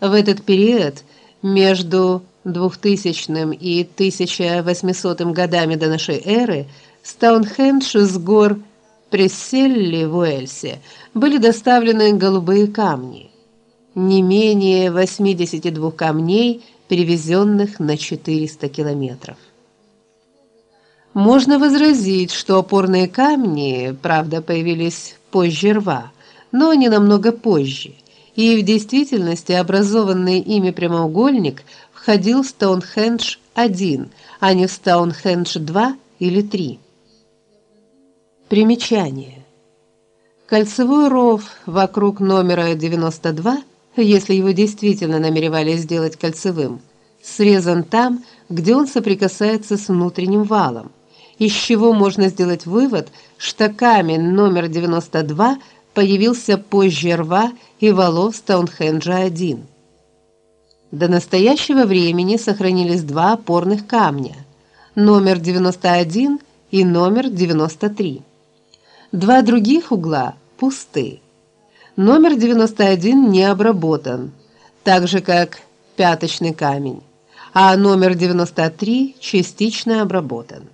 В этот период между 2000 и 1800 годами до нашей эры Стоунхендж с гор Пресселли в Уэльсе были доставлены голубые камни, не менее 82 камней, перевезенных на 400 километров. Можно возразить, что опорные камни, правда, появились позже рва, но не намного позже. И в действительности образованный ими прямоугольник входил в Стоунхендж-1, а не в Стоунхендж-2 или 3. Примечание. Кольцевой ров вокруг номера 92, если его действительно намеревались сделать кольцевым, срезан там, где он соприкасается с внутренним валом из чего можно сделать вывод, что камень номер 92 появился позже рва и валов Стоунхенджа-1. До настоящего времени сохранились два опорных камня: номер 91 и номер 93. Два других угла пусты. Номер 91 не обработан, так же как пяточный камень, а номер 93 частично обработан.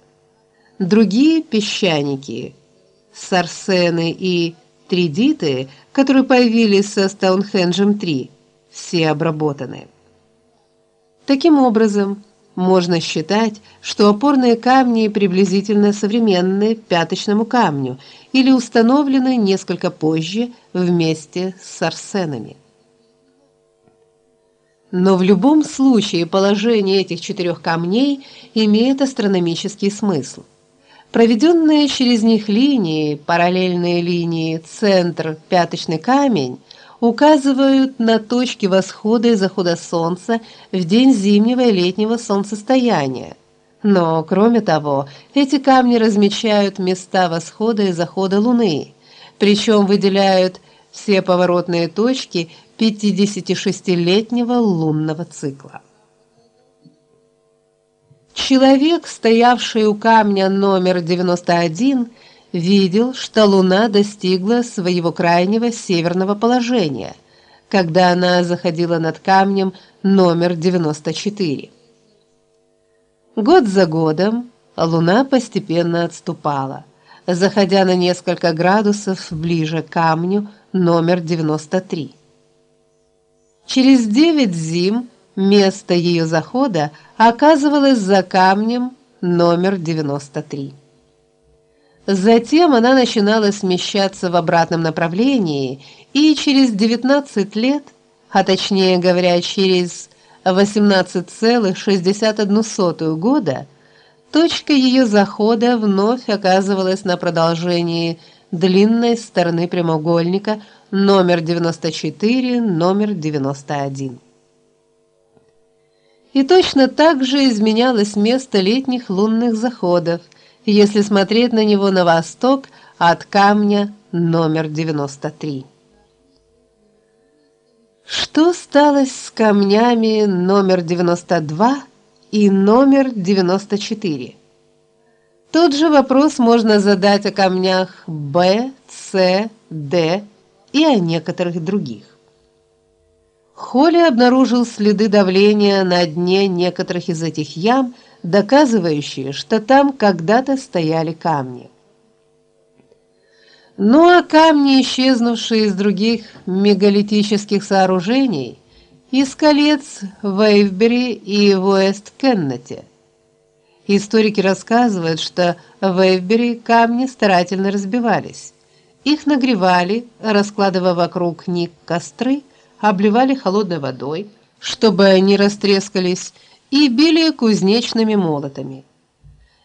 Другие песчаники, сарсены и тридиты, которые появились со Стоунхенджем-3, все обработаны. Таким образом, можно считать, что опорные камни приблизительно современны пяточному камню или установлены несколько позже вместе с сарсенами. Но в любом случае положение этих четырех камней имеет астрономический смысл. Проведенные через них линии, параллельные линии центр, пяточный камень указывают на точки восхода и захода солнца в день зимнего и летнего солнцестояния. Но кроме того, эти камни размечают места восхода и захода луны, причем выделяют все поворотные точки 56-летнего лунного цикла. Человек, стоявший у камня номер 91, видел, что Луна достигла своего крайнего северного положения, когда она заходила над камнем номер 94. Год за годом Луна постепенно отступала, заходя на несколько градусов ближе к камню номер 93. Через девять зим Место ее захода оказывалось за камнем номер 93. Затем она начинала смещаться в обратном направлении, и через 19 лет, а точнее говоря, через 18,61 года, точка ее захода вновь оказывалась на продолжении длинной стороны прямоугольника номер 94, номер 91. И точно так же изменялось место летних лунных заходов, если смотреть на него на восток от камня номер 93. Что стало с камнями номер 92 и номер 94? Тот же вопрос можно задать о камнях Б, С, Д и о некоторых других. Холли обнаружил следы давления на дне некоторых из этих ям, доказывающие, что там когда-то стояли камни. Ну а камни, исчезнувшие из других мегалитических сооружений, из колец в Эйвбери и в Уэст-Кеннете. Историки рассказывают, что в Эйвбери камни старательно разбивались. Их нагревали, раскладывая вокруг них костры, обливали холодной водой, чтобы они растрескались, и били кузнечными молотами.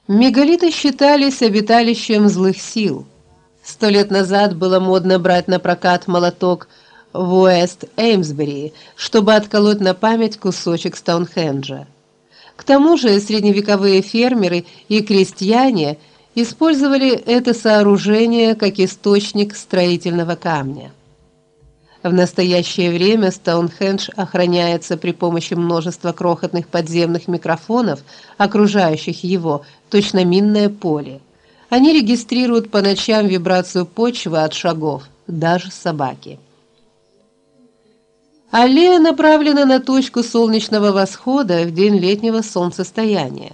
Мегалиты считались обиталищем злых сил. Сто лет назад было модно брать на прокат молоток в Уэст-Эймсбери, чтобы отколоть на память кусочек Стоунхенджа. К тому же средневековые фермеры и крестьяне использовали это сооружение как источник строительного камня. В настоящее время Стоунхендж охраняется при помощи множества крохотных подземных микрофонов, окружающих его, точно минное поле. Они регистрируют по ночам вибрацию почвы от шагов, даже собаки. Аллея направлена на точку солнечного восхода в день летнего солнцестояния.